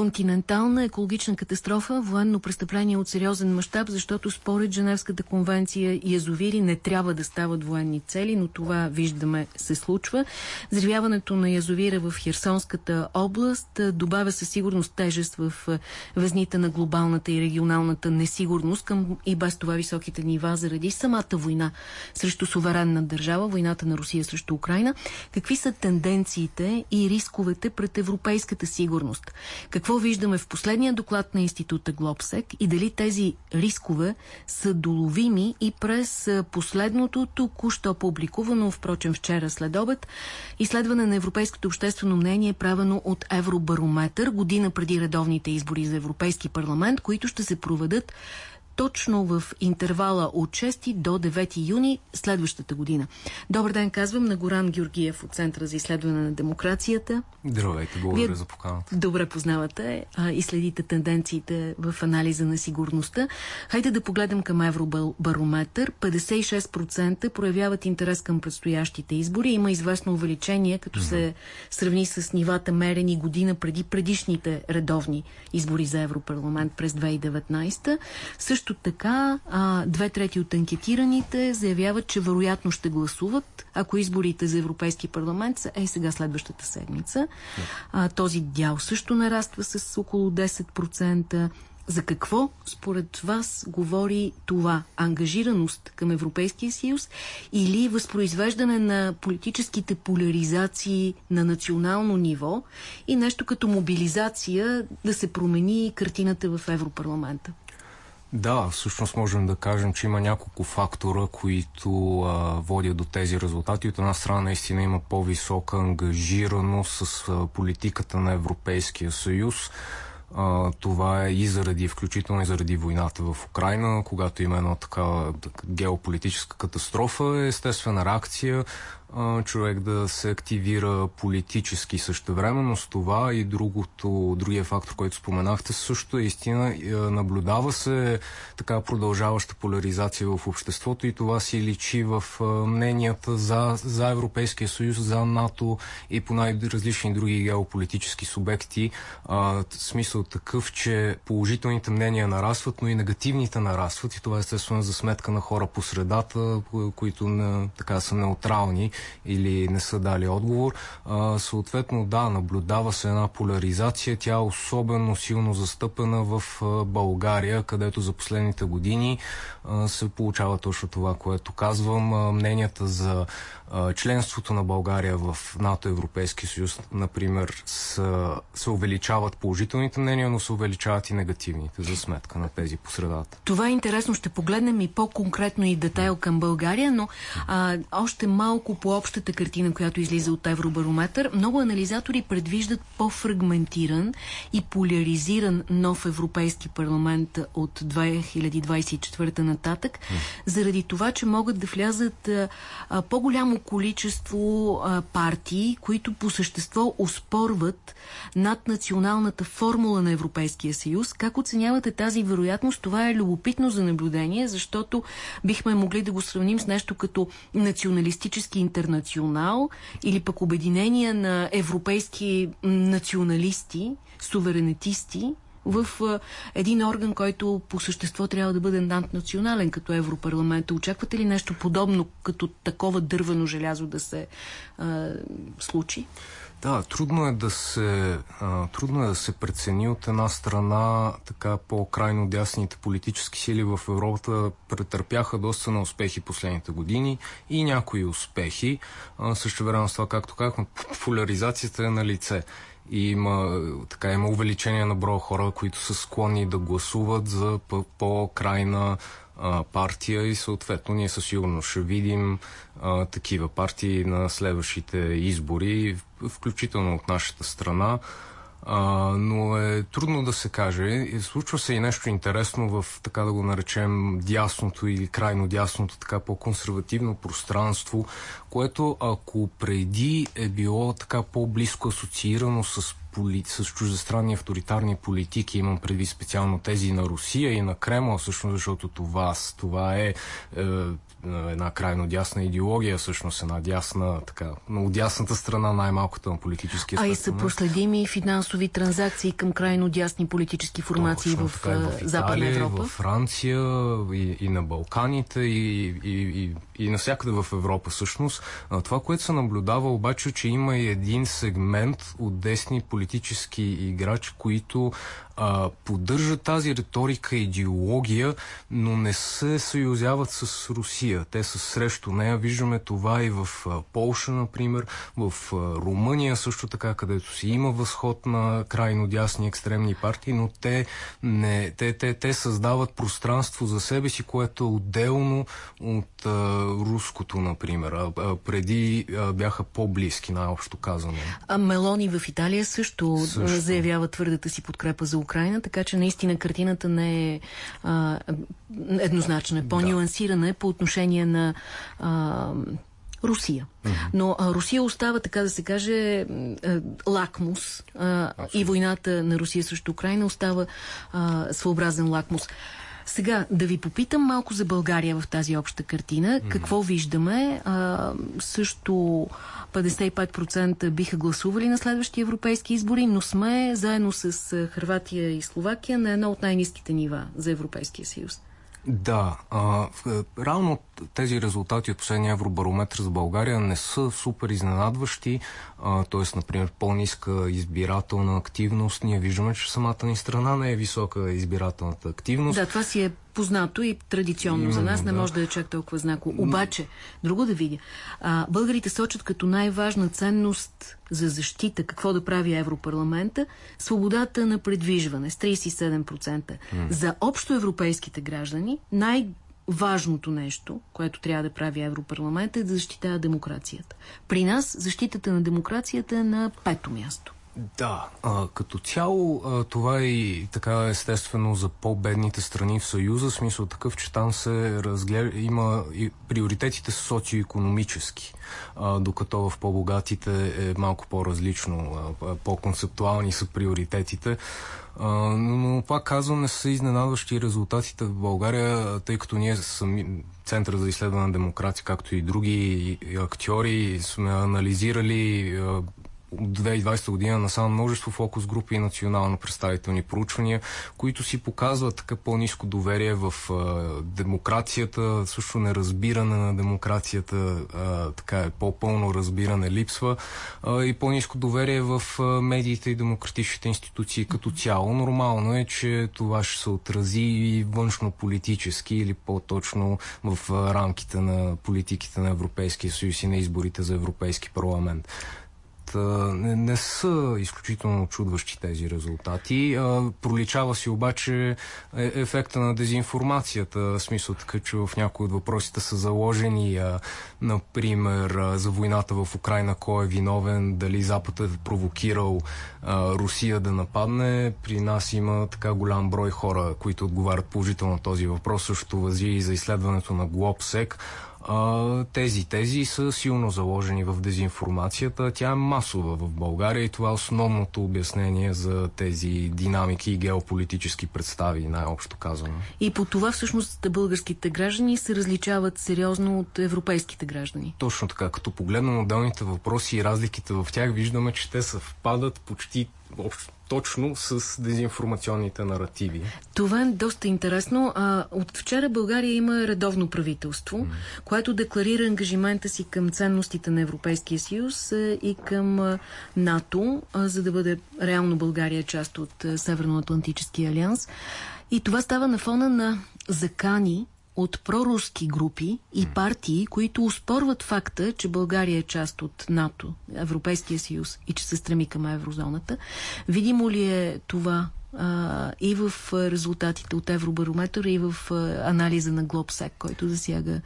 континентална екологична катастрофа, военно престъпление от сериозен мащаб, защото според Женевската конвенция язовири не трябва да стават военни цели, но това виждаме се случва. Взривяването на язовира в Херсонската област добавя със сигурност тежест в везните на глобалната и регионалната несигурност към и без това високите нива заради самата война срещу суверенна държава, войната на Русия срещу Украина. Какви са тенденциите и рисковете пред европейската сигурност? Какво виждаме в последния доклад на института Глобсек и дали тези рискове са доловими и през последното току-що публикувано, впрочем вчера след обед, изследване на европейското обществено мнение, правено от Евробарометър, година преди редовните избори за Европейски парламент, които ще се проведат точно в интервала от 6 до 9 юни следващата година. Добър ден, казвам на Горан Георгиев от Центъра за изследване на демокрацията. Здравейте, благодаря Вие за поканата. Добре познавате а, и следите тенденциите в анализа на сигурността. Хайде да погледнем към Евробарометър. 56% проявяват интерес към предстоящите избори. Има известно увеличение, като mm -hmm. се сравни с нивата мерени година преди предишните редовни избори за Европарламент през 2019. Също също така а, две трети от анкетираните заявяват, че вероятно ще гласуват, ако изборите за Европейски парламент са е сега следващата седмица. А, този дял също нараства с около 10%. За какво според вас говори това? Ангажираност към Европейския съюз или възпроизвеждане на политическите поляризации на национално ниво и нещо като мобилизация да се промени картината в Европарламента? Да, всъщност можем да кажем, че има няколко фактора, които а, водят до тези резултати. От една страна наистина има по-висока ангажираност с а, политиката на Европейския съюз. А, това е и заради, включително и заради войната в Украина, когато има една такава геополитическа катастрофа, естествена реакция човек да се активира политически същевременно с това и другото, другия фактор, който споменахте, също е истина. Наблюдава се така продължаваща поляризация в обществото и това си личи в мненията за, за Европейския съюз, за НАТО и по най-различни други геополитически субекти. А, смисъл такъв, че положителните мнения нарастват, но и негативните нарастват и това естествено за сметка на хора по средата, които не, така са неутрални или не са дали отговор. А, съответно, да, наблюдава се една поляризация. Тя е особено силно застъпена в а, България, където за последните години а, се получава точно това, което казвам. А, мненията за членството на България в НАТО Европейски съюз, например, са, се увеличават положителните мнения, но се увеличават и негативните за сметка на тези по средата. Това е интересно. Ще погледнем и по-конкретно и детайл към България, но а, още малко по общата картина, която излиза от Евробарометър. Много анализатори предвиждат по-фрагментиран и поляризиран нов Европейски парламент от 2024 нататък, заради това, че могат да влязат по-голямо количество партии, които по същество оспорват над националната формула на Европейския съюз. Как оценявате тази вероятност? Това е любопитно за наблюдение, защото бихме могли да го сравним с нещо като националистически интернационал или пък обединение на европейски националисти, суверенитисти, в един орган, който по същество трябва да бъде наднационален, като Европарламента. Очаквате ли нещо подобно, като такова дървено желязо да се а, случи? Да, трудно е да се, а, трудно е да се прецени от една страна така по-крайно дясните политически сили в Европа претърпяха доста на успехи последните години и някои успехи. Също време с това, както казахме, популяризацията е на лице и има, така, има увеличение на броя хора, които са склонни да гласуват за по-крайна партия и съответно ние със сигурност ще видим а, такива партии на следващите избори, включително от нашата страна. А, но е трудно да се каже. Случва се и нещо интересно в, така да го наречем, дясното или крайно дясното, така по-консервативно пространство, което ако преди е било така по-близко асоциирано с поли... с чуждестранни авторитарни политики, имам преди специално тези на Русия и на Кремъл, всъщност, защото това, това е, е една крайно дясна идеология, всъщност една дясна, така, но дясната страна най-малката на политическия А и са проследими финансови транзакции към крайно дясни политически формации в, така, в Италия, Западна Европа? в Франция и, и на Балканите и, и, и, и навсякъде в Европа всъщност. Това, което се наблюдава обаче, че има и един сегмент от десни политически играчи, които а, поддържат тази риторика идеология, но не се съюзяват с Русия. Те са срещу нея. Виждаме това и в а, Полша, например, в а, Румъния също така, където си има възход на крайно дясни екстремни партии, но те, не, те, те, те създават пространство за себе си, което е отделно от а, руското, например. А, а, преди а, бяха по-близки, най-общо казано. А Мелони в Италия също, също заявява твърдата си подкрепа за Украина, така че наистина картината не е а, еднозначна, е по-нюансирана е по отношение на а, Русия. Но а, Русия остава, така да се каже, лакмус а, и войната на Русия срещу Украина остава а, своеобразен лакмус. Сега, да ви попитам малко за България в тази обща картина. Какво виждаме? А, също 55% биха гласували на следващи европейски избори, но сме заедно с Хрватия и Словакия на едно от най-низките нива за Европейския съюз. Да, а, реално тези резултати от последния евробарометр за България не са супер изненадващи, т.е. например по-ниска избирателна активност. Ние виждаме, че самата ни страна не е висока избирателната активност. Да, това си е познато и традиционно Именно, за нас, не да. може да е чак толкова знако. Обаче, друго да видя, а, българите сочат като най-важна ценност за защита, какво да прави Европарламента, свободата на предвижване с 37%. М. За общо европейските граждани най- важното нещо, което трябва да прави Европарламент е да защитава демокрацията. При нас защитата на демокрацията е на пето място. Да, а, като цяло а, това е и така естествено за по-бедните страни в Съюза, смисъл такъв, че там се разгледа, има и приоритетите са социо-економически, докато в по-богатите е малко по-различно, по-концептуални са приоритетите. А, но пак казвам, не са изненадващи резултатите в България, тъй като ние сами, Центъра за изследване на демокрация, както и други актьори, сме анализирали 2020 година насам множество фокус групи и национално представителни проучвания, които си показват така по-низко доверие в а, демокрацията, също неразбиране на демокрацията, а, така е по-пълно разбиране липсва а, и по-низко доверие в а, медиите и демократичните институции като цяло. Нормално е, че това ще се отрази и външно-политически или по-точно в а, рамките на политиките на Европейския съюз и на изборите за Европейски парламент не, не са изключително чудващи тези резултати. Проличава си обаче е, ефекта на дезинформацията, в смисъл така, че в някои от въпросите са заложени, например, за войната в Украина, кой е виновен, дали Запад е провокирал Русия да нападне. При нас има така голям брой хора, които отговарят положително на този въпрос. Също възи и за изследването на а, тези тези са силно заложени в дезинформацията. Тя е масова в България и това е основното обяснение за тези динамики и геополитически представи, най-общо казано. И по това всъщност българските граждани се различават сериозно от европейските граждани. Точно така. Като погледнем отделните въпроси и разликите в тях, виждаме, че те съвпадат почти общо точно с дезинформационните наративи. Това е доста интересно. А, от вчера България има редовно правителство, mm. което декларира ангажимента си към ценностите на Европейския съюз а, и към а, НАТО, а, за да бъде реално България част от Северноатлантическия алианс. И това става на фона на закани от проруски групи и партии, които успорват факта, че България е част от НАТО, Европейския съюз и че се стреми към еврозоната. Видимо ли е това а, и в резултатите от Евробарометъра, и в а, анализа на Глобсек, който засяга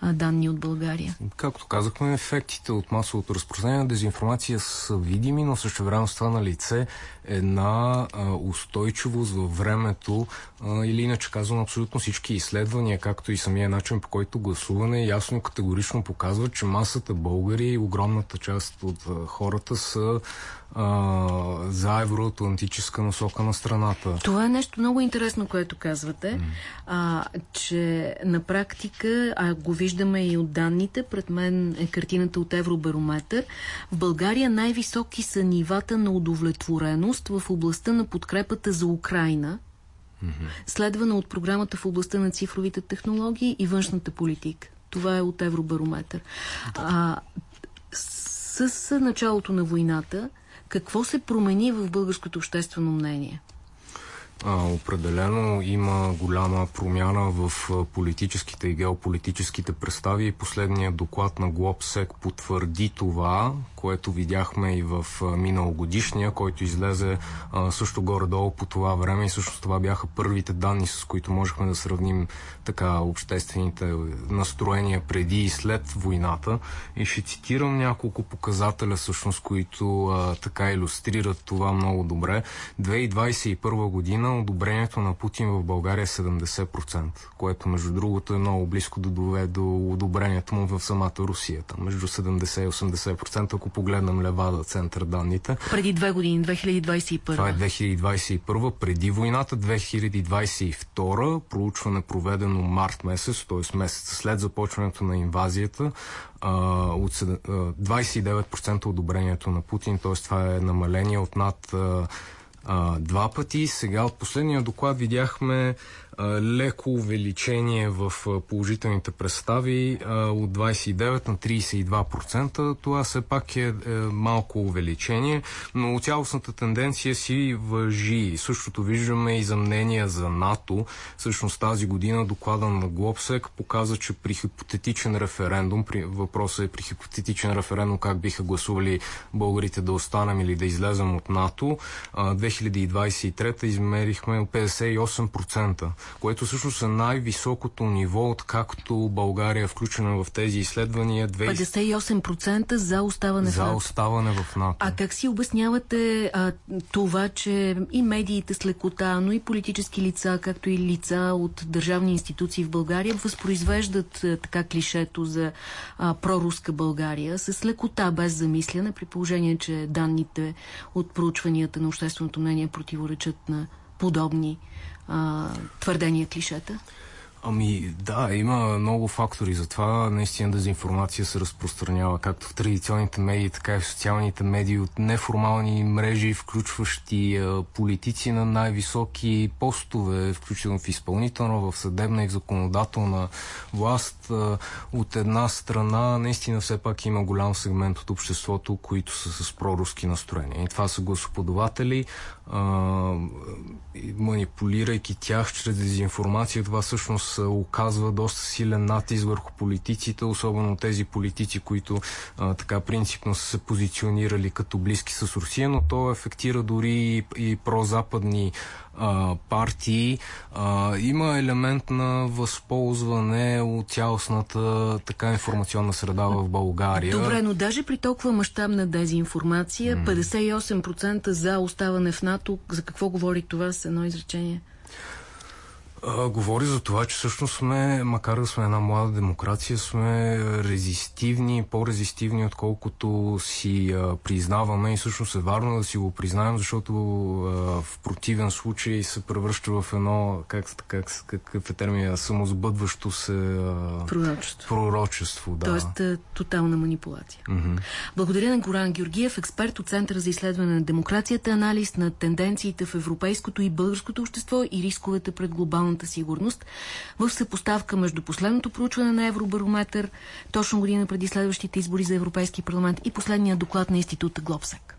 а, данни от България. Както казахме, ефектите от масовото разпространение на дезинформация са видими, но също време с това на лице една а, устойчивост във времето а, или иначе казвам абсолютно всички изследвания, както и самия начин по който гласуване ясно и категорично показват, че масата българи и огромната част от а, хората са а, за евроатлантическа насока на страната. Това е нещо много интересно, което казвате, mm. а, че на практика, а го виждаме и от данните, пред мен е картината от Евробарометър, в България най-високи са нивата на удовлетвореност в областта на подкрепата за Украина, следвана от програмата в областта на цифровите технологии и външната политика. Това е от Евробарометър. А, с началото на войната какво се промени в българското обществено мнение? Определено има голяма промяна в политическите и геополитическите представи и последният доклад на Глобсек потвърди това, което видяхме и в миналогодишния, който излезе също горе-долу по това време и също това бяха първите данни, с които можехме да сравним така обществените настроения преди и след войната. И ще цитирам няколко показателя, всъщност, които така иллюстрират това много добре. 2021 година одобрението на Путин в България е 70%, което между другото е много близко да доведе до одобрението му в самата Русия. Там между 70 и 80%, ако погледнем Левада център данните. Преди две години, 2021. Това е 2021, преди войната, 2022, проучване проведено март месец, т.е. месец след започването на инвазията, от 29% одобрението на Путин, т.е. това е намаление от над два пъти. Сега от последния доклад видяхме леко увеличение в положителните представи от 29 на 32%. Това все пак е, е малко увеличение, но цялостната тенденция си въжи. Същото виждаме и за мнения за НАТО. Всъщност тази година доклада на Глобсек показа, че при хипотетичен референдум, при, въпросът е при хипотетичен референдум как биха гласували българите да останем или да излезем от НАТО, 2023 измерихме 58% което всъщност е най-високото ниво, откакто България е включена в тези изследвания. 58% за оставане за в НАТО. оставане в НАТО. А как си обяснявате а, това, че и медиите с лекота, но и политически лица, както и лица от държавни институции в България, възпроизвеждат а, така клишето за а, проруска България с лекота, без замисляне, при положение, че данните от проучванията на общественото мнение противоречат на подобни а, твърдения, клишета? Ами да, има много фактори за това. Наистина дезинформация се разпространява както в традиционните медии, така и в социалните медии от неформални мрежи, включващи а, политици на най-високи постове, включително в изпълнителна, в съдебна и в законодателна власт. А, от една страна, наистина все пак има голям сегмент от обществото, които са с проруски настроения. И това са гласоподаватели, а, манипулирайки тях чрез дезинформация, това всъщност оказва доста силен натиск върху политиците, особено тези политици, които а, така принципно са се позиционирали като близки с Русия, но то ефектира дори и, и прозападни а, партии. А, има елемент на възползване от цялостната така информационна среда в България. Добре, но даже при толкова мащабна дезинформация, 58% за оставане в НАТО, за какво говори това с едно изречение? А, говори за това, че всъщност сме, макар да сме една млада демокрация, сме резистивни, по-резистивни, отколкото си а, признаваме и всъщност е важно да си го признаем, защото а, в противен случай се превръща в едно, как, как, какъв е термин, самозбъдващо се а, пророчество. пророчество да. Тоест а, тотална манипулация. Mm-hmm. Благодаря на Горан Георгиев, експерт от Центъра за изследване на демокрацията, анализ на тенденциите в европейското и българското общество и рисковете пред глобално националната сигурност в съпоставка между последното проучване на Евробарометър, точно година преди следващите избори за Европейски парламент и последния доклад на института Глобсек.